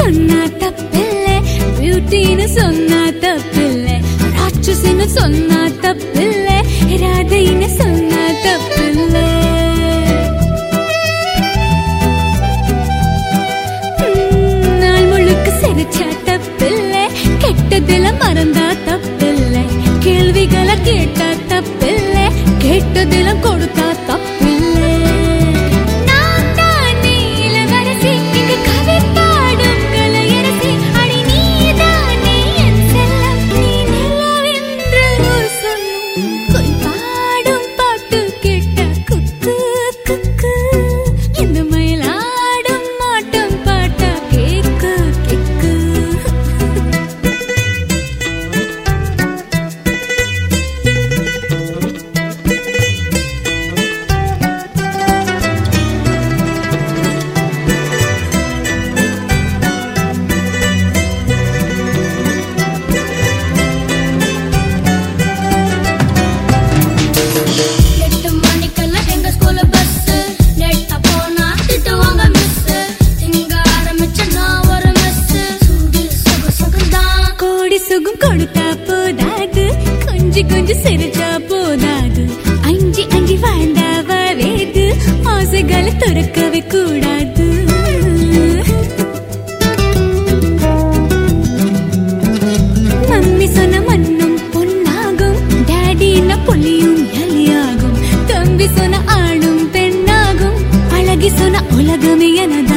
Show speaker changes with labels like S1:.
S1: சொன்னா தப்பில்ல. பியூட்டின்னு சொன்னா தப்பில்ல.
S2: ராட்சசின்னு சொன்னா தப்பில்ல. ராதைன்னு சொன்னா தப்பில்ல. நாள் முழுக்க
S1: சிரிச்சா தப்பில்ல. கெட்டதில மரம் கொஞ்சி கொஞ்சி சிரிச்சா போதாது. அஞ்சி அஞ்சி வாழ்ந்தா வரேது ஆசைகளை துறக்கவே கூடாது. மம்மி சொன்ன மண்ணும் பொன்னாகும். டேடின புள்ளியும் எலியாகும். தம்பி சொன்ன ஆணும் பெண்ணாகும். அழகி சொன்ன உலகமே எனது